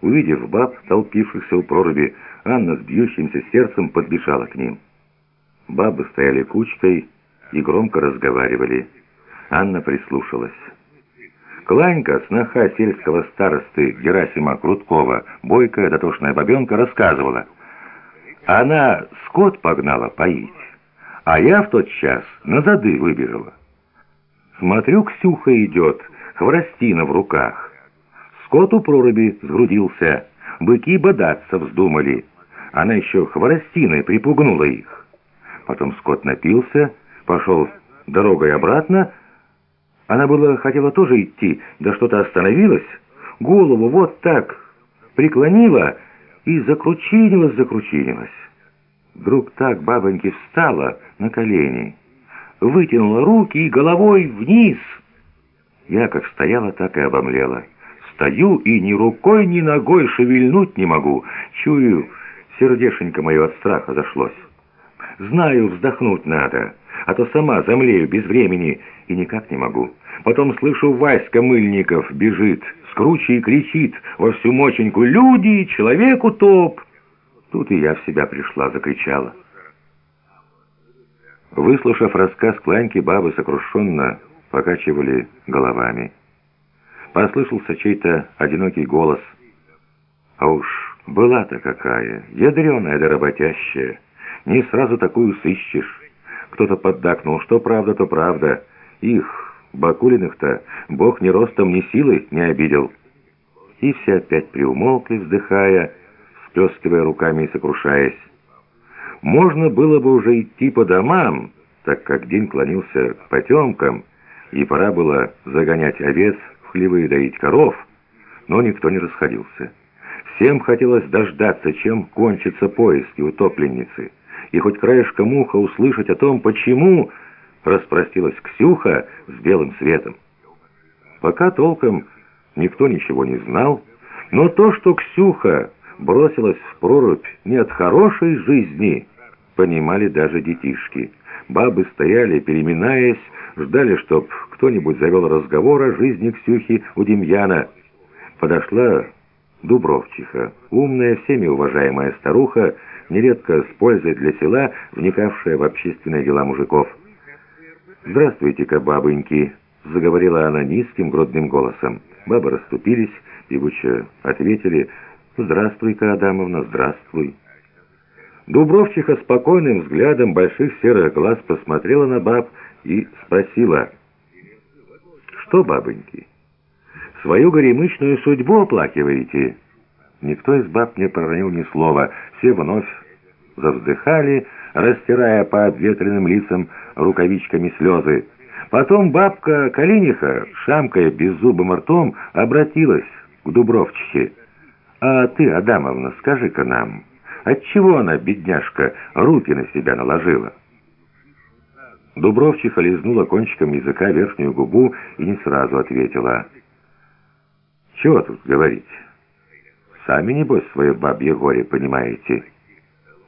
Увидев баб, толпившихся у проруби, Анна с бьющимся сердцем подбежала к ним. Бабы стояли кучкой и громко разговаривали. Анна прислушалась. Кланька, сноха сельского старосты Герасима Круткова, бойкая дотошная бабенка, рассказывала. Она скот погнала поить, а я в тот час на зады выбежала. Смотрю, Ксюха идет, хворостина в руках. Скот у проруби сгрудился, быки бодаться вздумали. Она еще хворостиной припугнула их. Потом скот напился, пошел дорогой обратно. Она было хотела тоже идти, да что-то остановилась, голову вот так преклонила и закручинилась-закручинилась. Вдруг так бабоньки встала на колени, вытянула руки и головой вниз. Я как стояла, так и обомлела. Стою и ни рукой, ни ногой шевельнуть не могу. Чую, сердешенько мое от страха зашлось. Знаю, вздохнуть надо, а то сама замлею без времени и никак не могу. Потом слышу, Васька Мыльников бежит, скручи и кричит во всю моченьку «Люди! Человеку топ!» Тут и я в себя пришла, закричала. Выслушав рассказ Кланьки, бабы сокрушенно покачивали головами. Послышался чей-то одинокий голос. А уж была-то какая, ядреная да работящая. Не сразу такую сыщешь. Кто-то поддакнул, что правда, то правда. Их, Бакулиных-то, бог ни ростом, ни силой не обидел. И все опять приумолкли, вздыхая, всплескивая руками и сокрушаясь. Можно было бы уже идти по домам, так как день клонился к потемкам, и пора было загонять овец хлевы доить коров, но никто не расходился. Всем хотелось дождаться, чем кончатся поиски утопленницы, и хоть краешком уха услышать о том, почему распростилась Ксюха с белым светом. Пока толком никто ничего не знал, но то, что Ксюха бросилась в прорубь не от хорошей жизни, понимали даже детишки. Бабы стояли, переминаясь, ждали, чтоб кто-нибудь завел разговор о жизни Ксюхи у Демьяна. Подошла Дубровчиха, умная, всеми уважаемая старуха, нередко с пользой для села, вникавшая в общественные дела мужиков. «Здравствуйте-ка, бабоньки!» — заговорила она низким, грудным голосом. Бабы расступились, певуче ответили «Здравствуй-ка, Адамовна, здравствуй». Дубровчиха спокойным взглядом больших серых глаз посмотрела на баб и спросила «Что, бабоньки, свою горемычную судьбу оплакиваете?» Никто из баб не проронил ни слова, все вновь завздыхали, растирая по обветренным лицам рукавичками слезы. Потом бабка Калиниха, шамкая беззубым ртом, обратилась к Дубровчихе. «А ты, Адамовна, скажи-ка нам, отчего она, бедняжка, руки на себя наложила?» Дубровчиха лизнула кончиком языка верхнюю губу и не сразу ответила. «Чего тут говорить? Сами, небось, свое бабье горе понимаете?»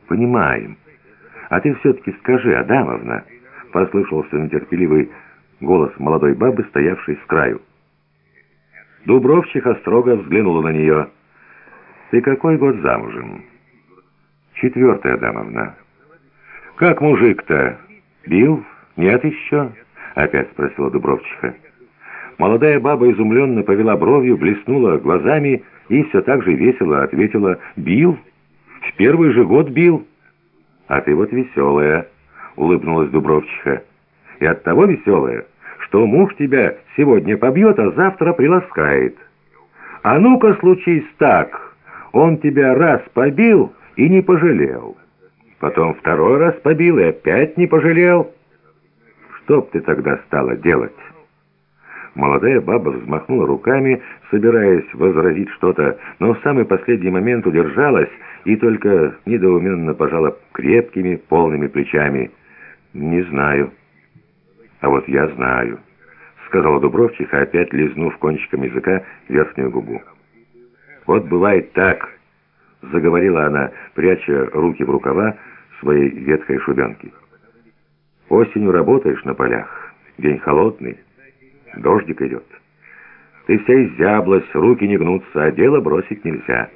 «Понимаем. А ты все-таки скажи, Адамовна...» Послышался нетерпеливый голос молодой бабы, стоявшей с краю. Дубровчиха строго взглянула на нее. «Ты какой год замужем?» «Четвертая, Адамовна». «Как мужик-то? Бил? Нет еще?» Опять спросила Дубровчиха. Молодая баба изумленно повела бровью, блеснула глазами и все так же весело ответила «Бил? В первый же год бил». «А ты вот веселая», — улыбнулась Дубровчиха. «И оттого веселая, что муж тебя сегодня побьет, а завтра приласкает. А ну-ка, случись так, он тебя раз побил и не пожалел. Потом второй раз побил и опять не пожалел. Что б ты тогда стала делать?» Молодая баба взмахнула руками, собираясь возразить что-то, но в самый последний момент удержалась и только недоуменно пожала крепкими, полными плечами. «Не знаю». «А вот я знаю», — сказала Дубровчиха, опять лизнув кончиком языка верхнюю губу. «Вот бывает так», — заговорила она, пряча руки в рукава своей ветхой шубенки. «Осенью работаешь на полях, день холодный». Дождик идет. Ты вся изяблась, руки не гнутся, а дело бросить нельзя».